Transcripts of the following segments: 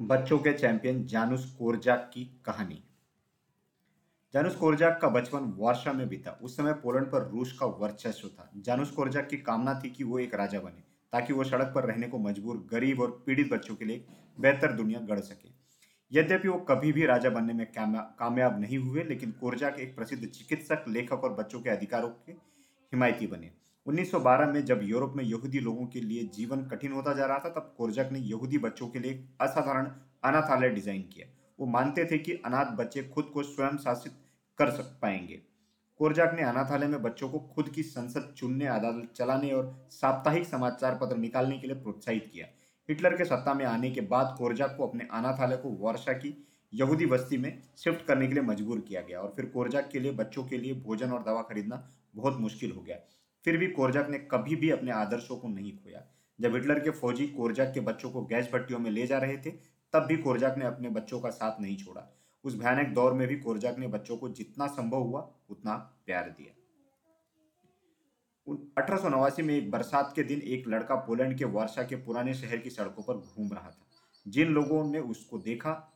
बच्चों के चैंपियन जानुस कोरजाक की कहानी। जानुस कोरजाक का बचपन वार्शा में बीता। उस समय पोलैंड पर रूस का वर्चस्व था। जानुस कोरजाक की कामना थी कि वो एक राजा बने, ताकि वो सड़क पर रहने को मजबूर, गरीब और पीड़ित बच्चों के लिए बेहतर दुनिया गढ़ सके। यद्यपि वो कभी भी राजा बनने में कामयाब नहीं हुए, लेकिन कोरजाक एक प्रसिद्ध चिकित्सक, लेखक और बच्चों के अधिकारों के हिमायती बने। 1912 में जब यूरोप में यहूदी लोगों के लिए जीवन कठिन होता जा रहा था, तब कोरजक ने यहूदी बच्चों के लिए असाधारण अनाथालय डिज़ाइन किया। वो मानते थे कि अनाथ बच्चे खुद को स्वयं शासित कर सक पाएँगे। कोर्जाक ने अनाथालय में बच्चों को खुद की संसद चुनने अदालत चलाने और साप्ताहिक समाचार पत्र निकालने के लिए प्रोत्साहित किया। हिटलर के सत्ता में आने के बाद कोरजाक को अपने अनाथालय को वर्षा की यहूदी बस्ती में शिफ्ट करने के लिए मजबूर किया गया और फिर कोरजाक के लिए बच्चों के लिए भोजन और दवा खरीदना बहुत मुश्किल हो गया। फिर भी कोरजाक ने कभी भी अपने आदर्शों को नहीं खोया। जब हिटलर के फौजी कोरजाक के बच्चों को गैस भट्टियों में ले जा रहे थे, तब भी कोरजाक ने अपने बच्चों का साथ नहीं छोड़ा। उस भयानक दौर में भी कोरजाक ने बच्चों को जितना संभव हुआ, उतना प्यार दिया। अठारह सौ नवासी में एक बरसात के दिन एक लड़का पोलैंड के वर्षा के पुराने शहर की सड़कों पर घूम रहा था। जिन लोगों ने उसको देखा,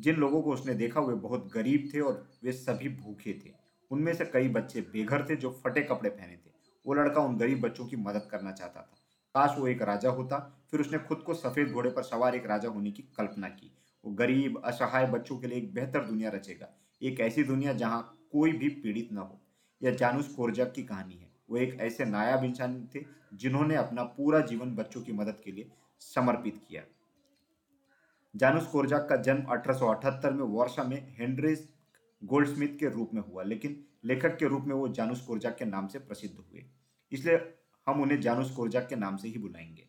जिन लोगों को उसने देखा, वे बहुत गरीब थे और वे सभी भूखे थे। उनमें से कई बच्चे बेघर थे जो फटे कपड़े पहने थे। वो लड़का उन गरीब बच्चों की मदद करना चाहता था। काश वो एक राजा होता। फिर उसने खुद को सफ़ेद घोड़े पर सवार एक राजा होने की कल्पना की। वो गरीब, असहाय बच्चों के लिए एक बेहतर दुनिया रचेगा। एक ऐसी दुनिया जहाँ कोई भी पीड़ित न हो। यह जानूस कोरजक की कहानी है। वो एक ऐसे नायाब इंसान थे जिन्होंने अपना पूरा जीवन बच्चों की मदद के लिए समर्पित किया। जानूस कोरजाक का जन्म अठारह सौ अठहत्तर में वर्षा में हेनरेस गोल्डस्मिथ के रूप में हुआ, लेकिन लेखक के रूप में वो जानूस कोरजाक के नाम से प्रसिद्ध हुए। इसलिए हम उन्हें जानूस कोरजाक के नाम से ही बुलाएँगे।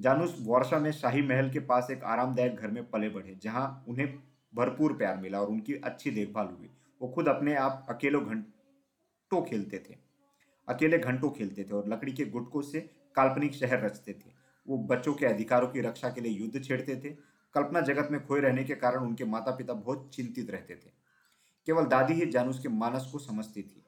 जानूस वर्षा में शाही महल के पास एक आरामदायक घर में पले बढ़े, जहाँ उन्हें भरपूर प्यार मिला और उनकी अच्छी देखभाल हुई। वो खुद अपने आप अकेले घंटों खेलते थे, अकेले घंटों खेलते थे और लकड़ी के गुटकों से काल्पनिक शहर रचते थे। वो बच्चों के अधिकारों की रक्षा के लिए युद्ध छेड़ते थे कल्पना जगत में खोए रहने के कारण उनके माता पिता बहुत चिंतित रहते थे। केवल दादी ही जानूस के मानस को समझती थी।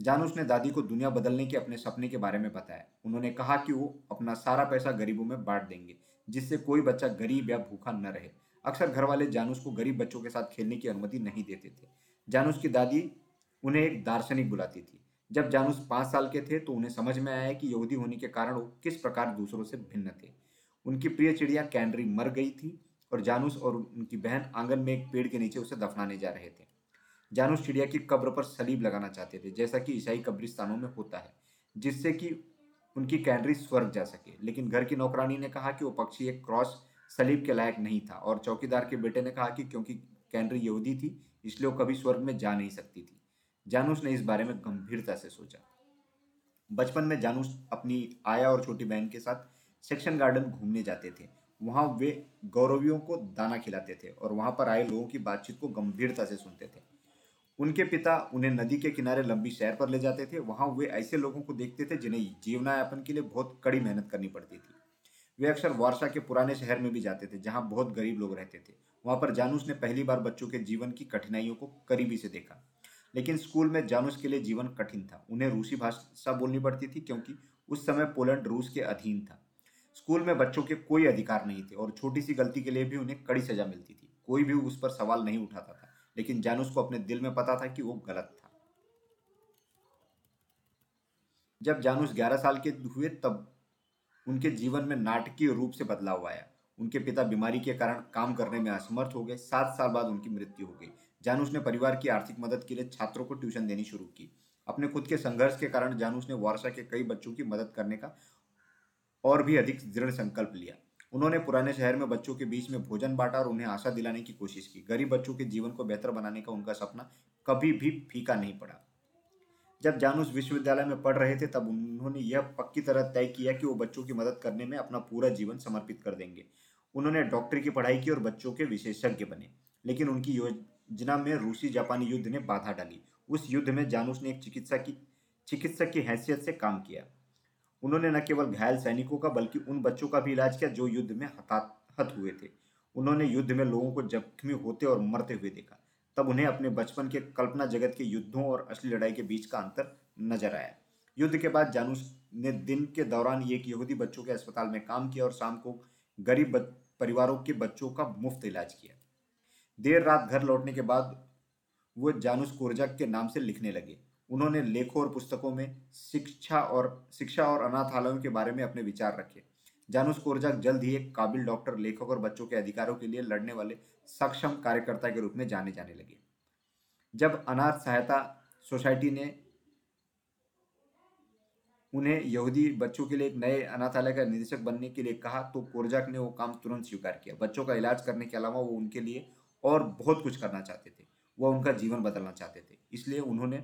जानूस ने दादी को दुनिया बदलने के अपने सपने के बारे में बताया। उन्होंने कहा कि वो अपना सारा पैसा गरीबों में बांट देंगे, जिससे कोई बच्चा गरीब या भूखा न रहे। अक्सर घर वाले जानूस को गरीब बच्चों के साथ खेलने की अनुमति नहीं देते थे। जानूस की दादी उन्हें एक दार्शनिक बुलाती थी। जब जानूस पाँच साल के थे तो उन्हें समझ में आया कि यहूदी होने के कारण वो किस प्रकार दूसरों से भिन्न थे। उनकी प्रिय चिड़िया कैनरी मर गई थी। और जानूस और उनकी बहन आँगन में एक पेड़ के नीचे उसे दफनाने जा रहे थे। जानूस चिड़िया की कब्र पर सलीब लगाना चाहते थे, जैसा कि ईसाई कब्रिस्तानों में होता है, जिससे कि उनकी कैनरी स्वर्ग जा सके। लेकिन घर की नौकरानी ने कहा कि वो पक्षी एक क्रॉस सलीब के लायक नहीं था और चौकीदार के बेटे ने कहा कि क्योंकि कैनरी यहूदी थी, इसलिए वो कभी स्वर्ग में जा नहीं सकती थी। जानूस ने इस बारे में गंभीरता से सोचा। बचपन में जानूस अपनी आया और छोटी बहन के साथ सेक्शन गार्डन घूमने जाते थे। वहाँ वे गौरवियों को दाना खिलाते थे और वहाँ पर आए लोगों की बातचीत को गंभीरता से सुनते थे। उनके पिता उन्हें नदी के किनारे लंबी शहर पर ले जाते थे। वहाँ वे ऐसे लोगों को देखते थे जिन्हें जीवनायापन के लिए बहुत कड़ी मेहनत करनी पड़ती थी। वे अक्सर वारसा के पुराने शहर में भी जाते थे, जहाँ बहुत गरीब लोग रहते थे। वहाँ पर जानूस ने पहली बार बच्चों के जीवन की कठिनाइयों को करीबी से देखा। लेकिन स्कूल में जानूस के लिए जीवन कठिन था। उन्हें रूसी भाषा बोलनी पड़ती थी क्योंकि उस समय पोलैंड रूस के अधीन था। स्कूल में बच्चों के कोई अधिकार नहीं थे और छोटी सी गलती के लिए भी उन्हें कड़ी सजा मिलती थी। कोई भी उस पर सवाल नहीं उठाता था, लेकिन जानूस को अपने दिल में पता था कि वो गलत था। जब जानूस 11 साल के हुए तब उनके जीवन में नाटकीय रूप से बदलाव आया। उनके पिता बीमारी के कारण काम करने में असमर्थ हो गए। सात साल बाद उनकी मृत्यु हो गई। जानूस ने परिवार की आर्थिक मदद के लिए छात्रों को ट्यूशन देनी शुरू की। अपने खुद के संघर्ष के कारण जानूस ने वारसा के कई बच्चों की मदद करने का और भी अधिक दृढ़ संकल्प लिया। उन्होंने पुराने शहर में बच्चों के बीच में भोजन बांटा और उन्हें आशा दिलाने की कोशिश की। गरीब बच्चों के जीवन को बेहतर बनाने का उनका सपना कभी भी फीका नहीं पड़ा। जब जानूस विश्वविद्यालय में पढ़ रहे थे, तब उन्होंने यह पक्की तरह तय किया कि वो बच्चों की मदद करने में अपना पूरा जीवन समर्पित कर देंगे। उन्होंने डॉक्टरी की पढ़ाई की और बच्चों के विशेषज्ञ बने, लेकिन उनकी योजना में रूसी जापानी युद्ध ने बाधा डाली। उस युद्ध में जानूस ने एक चिकित्सा की, चिकित्सक की हैसियत से काम किया। उन्होंने न केवल घायल सैनिकों का, बल्कि उन बच्चों का भी इलाज किया जो युद्ध में हताहत हुए थे। उन्होंने युद्ध में लोगों को जख्मी होते और मरते हुए देखा। तब उन्हें अपने बचपन के कल्पना जगत के युद्धों और असली लड़ाई के बीच का अंतर नज़र आया। युद्ध के बाद जानूस ने दिन के दौरान एक यहूदी बच्चों के अस्पताल में काम किया और शाम को गरीब परिवारों के बच्चों का मुफ़्त इलाज किया। देर रात घर लौटने के बाद वो जानुस कोरजक के नाम से लिखने लगे। उन्होंने लेखों और पुस्तकों में शिक्षा और शिक्षा और अनाथालयों के बारे में अपने विचार रखे। जानुस कोरजक जल्द ही एक काबिल डॉक्टर, लेखक और बच्चों के अधिकारों के लिए लड़ने वाले सक्षम कार्यकर्ता के रूप में जाने जाने लगे। जब अनाथ सहायता सोसाइटी ने उन्हें यहूदी बच्चों के लिए एक नए अनाथालय का निदेशक बनने के लिए कहा तो कोरजाक ने वो काम तुरंत स्वीकार किया। बच्चों का इलाज करने के अलावा वो उनके लिए और बहुत कुछ करना चाहते थे। वह उनका जीवन बदलना चाहते थे। इसलिए उन्होंने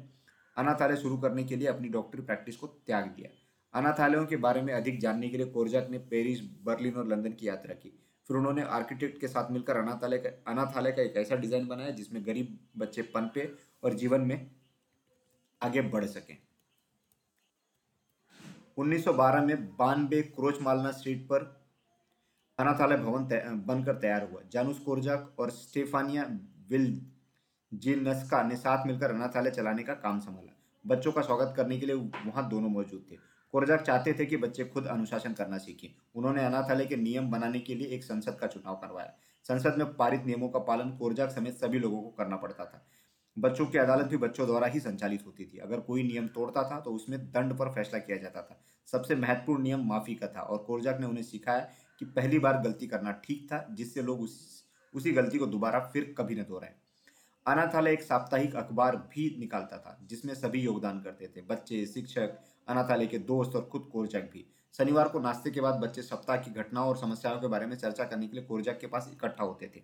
अनाथालय शुरू करने के लिए अपनी डॉक्टरी प्रैक्टिस को त्याग दिया। अनाथालयों के बारे में अधिक जानने के लिए कोरजाक ने पेरिस, बर्लिन और लंदन की यात्रा की। फिर उन्होंने आर्किटेक्ट के साथ मिलकर अनाथालय का अनाथालय का एक ऐसा डिज़ाइन बनाया जिसमें गरीब बच्चे पनपे और जीवन में आगे बढ़ सकें। 1912 में बानबे क्रोच मालना स्ट्रीट पर अनाथालय भवन बनकर तैयार हुआ। जानूस कोरजाक और स्टेफानिया विल जिनस्का ने साथ मिलकर अनाथालय चलाने का काम संभाला। बच्चों का स्वागत करने के लिए वहाँ दोनों मौजूद थे। कोरजाक चाहते थे कि बच्चे खुद अनुशासन करना सीखें। उन्होंने अनाथालय के नियम बनाने के लिए एक संसद का चुनाव करवाया। संसद में पारित नियमों का पालन कोरजाक समेत सभी लोगों को करना पड़ता था। बच्चों की अदालत भी बच्चों द्वारा ही संचालित होती थी। अगर कोई नियम तोड़ता था तो उसमें दंड पर फैसला किया जाता था। सबसे महत्वपूर्ण नियम माफ़ी का था और कोरजाक ने उन्हें सिखाया कि पहली बार गलती करना ठीक था, जिससे लोग उस, उसी गलती को दोबारा फिर कभी न दोहराए। अनाथालय एक साप्ताहिक अखबार भी निकालता था, जिसमें सभी योगदान करते थे, बच्चे, शिक्षक अनाथालय के दोस्त और खुद कोरजक भी। शनिवार को नाश्ते के बाद बच्चे सप्ताह की घटनाओं और समस्याओं के बारे में चर्चा करने के लिए कोरजक के पास इकट्ठा होते थे।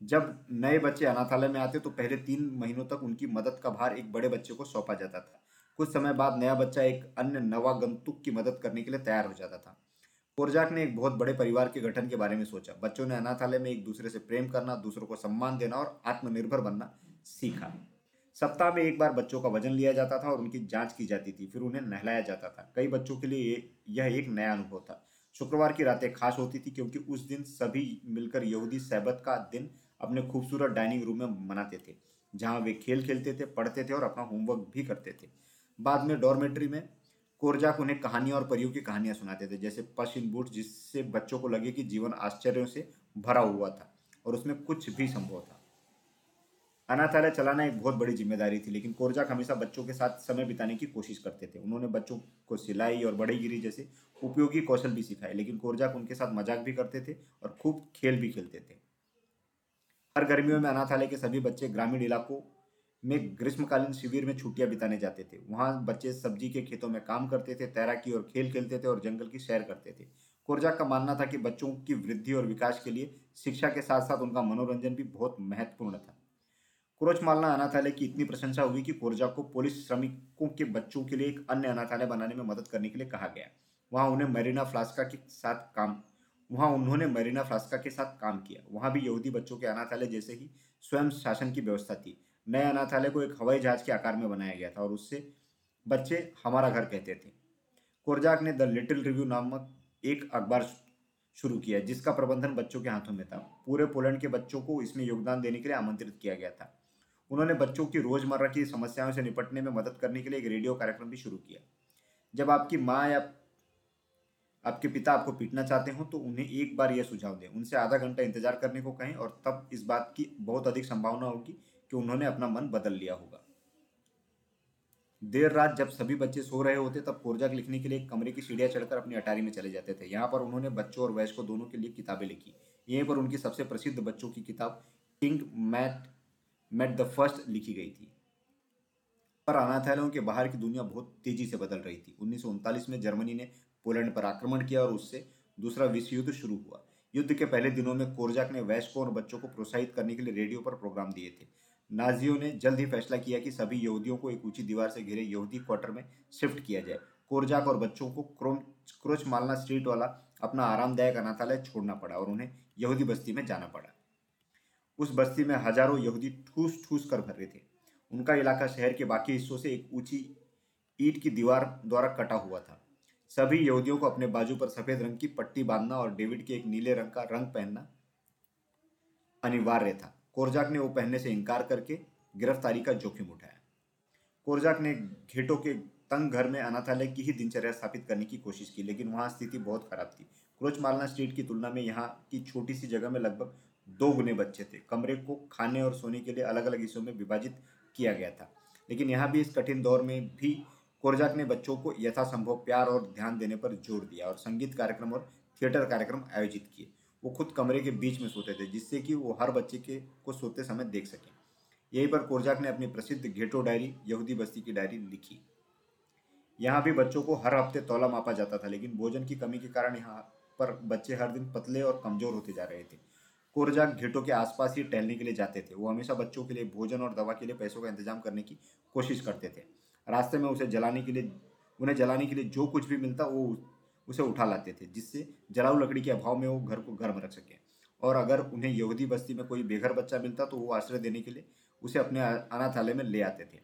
जब नए बच्चे अनाथालय में आते तो पहले तीन महीनों तक उनकी मदद का भार एक बड़े बच्चे को सौंपा जाता था। कुछ समय बाद नया बच्चा एक अन्य नवागंतुक की मदद करने के लिए तैयार हो जाता था। कोरजाक ने एक बहुत बड़े परिवार के गठन के बारे में सोचा। बच्चों ने अनाथालय में एक दूसरे से प्रेम करना, दूसरों को सम्मान देना और आत्मनिर्भर बनना सीखा। सप्ताह में एक बार बच्चों का वज़न लिया जाता था और उनकी जाँच की जाती थी, फिर उन्हें नहलाया जाता था। कई बच्चों के लिए यह एक नया अनुभव था। शुक्रवार की रातें खास होती थी क्योंकि उस दिन सभी मिलकर यहूदी सहबत का दिन अपने खूबसूरत डाइनिंग रूम में मनाते थे, जहाँ वे खेल खेलते थे, पढ़ते थे और अपना होमवर्क भी करते थे। बाद में डॉर्मेट्री में कोरजाक उन्हें कहानियाँ और परियों की कहानियाँ सुनाते थे, जैसे पश इन बूट, जिससे बच्चों को लगे कि जीवन आश्चर्यों से भरा हुआ था और उसमें कुछ भी संभव था। अनाथालय चलाना एक बहुत बड़ी ज़िम्मेदारी थी, लेकिन कोरजाक हमेशा बच्चों के साथ समय बिताने की कोशिश करते थे। उन्होंने बच्चों को सिलाई और बड़ेगिरी जैसे उपयोगी कौशल भी सिखाए, लेकिन कोरजाक उनके साथ मज़ाक भी करते थे और खूब खेल भी खेलते थे। हर गर्मियों में अनाथालय के सभी बच्चे ग्रामीण इलाकों में ग्रीष्मकालीन शिविर में छुट्टियाँ बिताने जाते थे। वहाँ बच्चे सब्ज़ी के खेतों में काम करते थे, तैराकी और खेल खेलते थे और जंगल की सैर करते थे। कोरजाक का मानना था कि बच्चों की वृद्धि और विकास के लिए शिक्षा के साथ साथ उनका मनोरंजन भी बहुत महत्वपूर्ण था। क्रोच मालना अनाथालय की इतनी प्रशंसा हुई कि कोरजाक को पुलिस श्रमिकों के बच्चों के लिए एक अन्य अनाथालय बनाने में मदद करने के लिए कहा गया। वहाँ उन्हें मेरीना फ्लास्का के साथ काम, वहाँ उन्होंने मरीना फ्लास्का के साथ काम किया। वहाँ भी यहूदी बच्चों के अनाथालय जैसे ही स्वयं शासन की व्यवस्था थी। नए अनाथालय को एक हवाई जहाज़ के आकार में बनाया गया था और उससे बच्चे हमारा घर कहते थे। कोरजाक ने द लिटिल रिव्यू नामक एक अखबार शुरू किया, जिसका प्रबंधन बच्चों के हाथों में था। पूरे पोलैंड के बच्चों को इसमें योगदान देने के लिए आमंत्रित किया गया था। उन्होंने बच्चों की रोज़मर्रा की समस्याओं से निपटने में मदद करने के लिए एक रेडियो कार्यक्रम भी शुरू किया। जब आपकी माँ या आपके पिता आपको पीटना चाहते हो तो उन्हें एक बार यह सुझाव दें। उनसे आधा घंटा इंतज़ार करने को कहें और तब इस बात की बहुत अधिक संभावना होगी कि उन्होंने अपना मन बदल लिया होगा। देर रात जब सभी बच्चे सो रहे होते, तब कोरजाक लिखने के लिए कमरे की सीढ़ियाँ चढ़कर अपनी अटारी में चले जाते थे। यहाँ पर उन्होंने बच्चों और वयस्कों दोनों के लिए किताबें लिखी। यहीं पर उनकी सबसे प्रसिद्ध बच्चों की किताब, King Matt Matt the First लिखी गई थी। पर अनाथालयों के बाहर की दुनिया बहुत तेज़ी से बदल रही थी। उन्नीस सौ उनतालीस में जर्मनी ने पोलैंड पर आक्रमण किया और उससे दूसरा विश्व युद्ध शुरू हुआ। युद्ध के पहले दिनों में कोरजाक ने वैश्कों और बच्चों को प्रोत्साहित करने के लिए रेडियो पर प्रोग्राम दिए थे। नाजियों ने जल्द ही फैसला किया कि सभी यहूदियों को एक ऊँची दीवार से घिरे यहूदी क्वार्टर में शिफ्ट किया जाए। कोरजाक और बच्चों को क्रोम क्रोच मालना स्ट्रीट वाला अपना आरामदायक अनाथालय छोड़ना पड़ा और उन्हें यहूदी बस्ती में जाना पड़ा। उस बस्ती में हज़ारों यहूदी ठूस ठूस कर भर रहे थे। उनका इलाका शहर के बाकी हिस्सों से एक ऊँची ईट की दीवार द्वारा कटा हुआ था। सभी यहूदियों को अपने बाजू पर सफ़ेद रंग की पट्टी बांधना और डेविड के एक नीले रंग का रंग पहनना अनिवार्य था। कोरजाक ने वो पहनने से इनकार करके गिरफ्तारी का जोखिम उठाया। कोरजाक ने घेटों के तंग घर में अनाथालय की ही दिनचर्या स्थापित करने की कोशिश की, लेकिन वहाँ स्थिति बहुत खराब थी। क्रोच मालना स्ट्रीट की तुलना में यहाँ की छोटी सी जगह में लगभग दो गुने बच्चे थे। कमरे को खाने और सोने के लिए अलग अलग हिस्सों में विभाजित किया गया था। लेकिन यहाँ भी इस कठिन दौर में भी कोरजाक ने बच्चों को यथासंभव प्यार और ध्यान देने पर ज़ोर दिया और संगीत कार्यक्रम और थिएटर कार्यक्रम आयोजित किए। वो खुद कमरे के बीच में सोते थे, जिससे कि वो हर बच्चे के को सोते समय देख सके। यहीं पर कोरजाक ने अपनी प्रसिद्ध घेटो डायरी, यहूदी बस्ती की डायरी लिखी। यहाँ भी बच्चों को हर हफ़्ते तौला मापा जाता था, लेकिन भोजन की कमी के कारण यहाँ पर बच्चे हर दिन पतले और कमज़ोर होते जा रहे थे। कोरजाक घेटों के आसपास ही टहलने के लिए जाते थे। वो हमेशा बच्चों के लिए भोजन और दवा के लिए पैसों का इंतज़ाम करने की कोशिश करते थे। रास्ते में उसे जलाने के लिए, उन्हें जलाने के लिए जो कुछ भी मिलता, वो उसे उठा लाते थे, जिससे जलाऊ लकड़ी के अभाव में वो घर को गर्म रख सके। और अगर उन्हें यहूदी बस्ती में कोई बेघर बच्चा मिलता तो वो आश्रय देने के लिए उसे अपने अनाथालय में ले आते थे।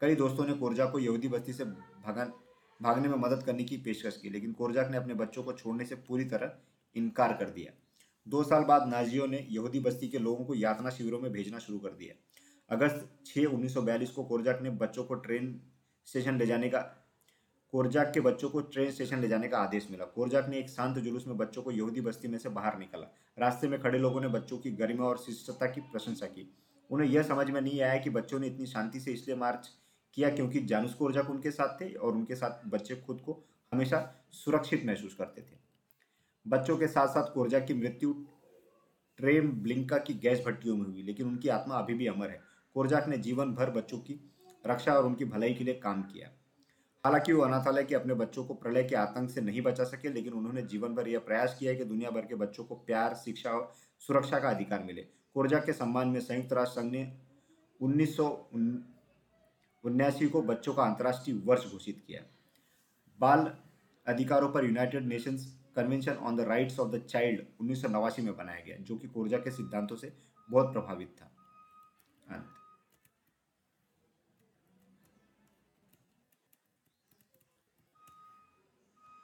कई दोस्तों ने कोरजा को यहूदी बस्ती से भगन, भागने में मदद करने की पेशकश की, लेकिन कोरजाक ने अपने बच्चों को छोड़ने से पूरी तरह इनकार कर दिया। दो साल बाद नाजियों ने यहूदी बस्ती के लोगों को यातना शिविरों में भेजना शुरू कर दिया। अगस्त छः उन्नीस को कोरजाक ने बच्चों को ट्रेन स्टेशन ले जाने का कोरजाक के बच्चों को ट्रेन स्टेशन ले जाने का आदेश मिला। कोरजाक ने एक शांत जुलूस में बच्चों को यहूदी बस्ती में से बाहर निकाला। रास्ते में खड़े लोगों ने बच्चों की गरिमा और शिष्टता की प्रशंसा की। उन्हें यह समझ में नहीं आया कि बच्चों ने इतनी शांति से इसलिए मार्च किया क्योंकि जानूस कोरजाक उनके साथ थे और उनके साथ बच्चे खुद को हमेशा सुरक्षित महसूस करते थे। बच्चों के साथ साथ कोरजा की मृत्यु ट्रेम ब्लिंका की गैस भट्टियों में हुई, लेकिन उनकी आत्मा अभी भी अमर है। कोरजाक ने जीवन भर बच्चों की रक्षा और उनकी भलाई के लिए काम किया। हालाँकि वो अनाथालय के अपने बच्चों को प्रलय के आतंक से नहीं बचा सके, लेकिन उन्होंने जीवन भर यह प्रयास किया कि दुनिया भर के बच्चों को प्यार, शिक्षा और सुरक्षा का अधिकार मिले। कोरजाक के सम्मान में संयुक्त राष्ट्र संघ ने उन्नीस उन्यासी को बच्चों का अंतर्राष्ट्रीय वर्ष घोषित किया। बाल अधिकारों पर United Nations Convention on the Rights of the Child उन्नीस सौ नवासी में बनाया गया, जो कि कोरजा के सिद्धांतों से बहुत प्रभावित था।